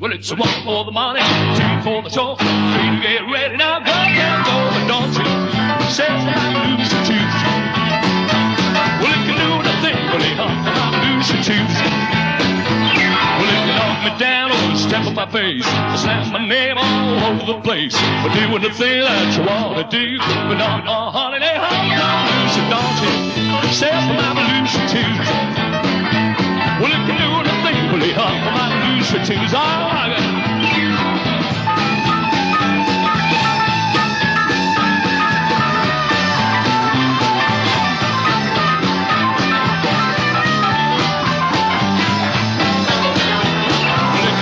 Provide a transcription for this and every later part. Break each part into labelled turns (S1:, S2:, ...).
S1: Well, it's a one for the money, two for the show. Three to get ready now, go, go, go, but don't you say I'm loose to choose. Well, it can do nothing but it I'm loose to choose. Well, it can knock me down or step on my face, slam my name all over the place. But doing the thing that you want to do, but not on holiday, I'm loose, don't you say I'm loose to choose. Choose. Oh,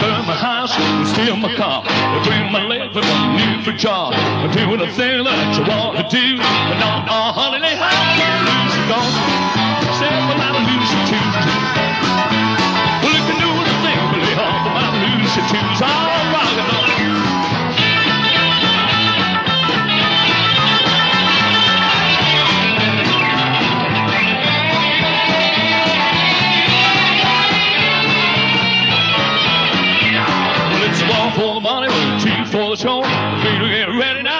S1: burn my car. Bring my leg with my new for job. I'm doing the thing that you want to do. But not on holiday, Losing too. All right, Well, it's one for the money, two for the show. Three to get ready now.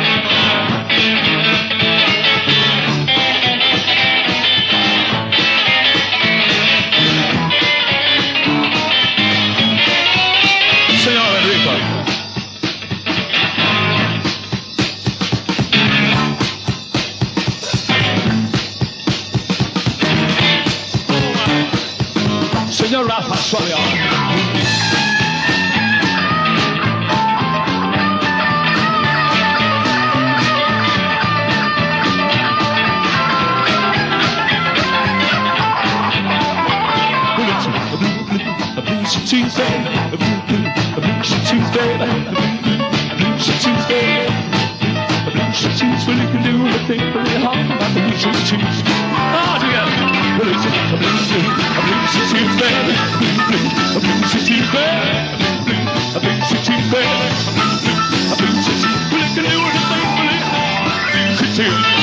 S1: Señor Rafa Suárez. Tuesday, a blue Tuesday, a blue Tuesday, a blue Tuesday, you can do anything really hard about the blue Tuesday. All together, well, it's a blue, a blue Tuesday, a blue, a blue Tuesday, a blue, a blue Tuesday, a blue, a blue Tuesday, well, you. can do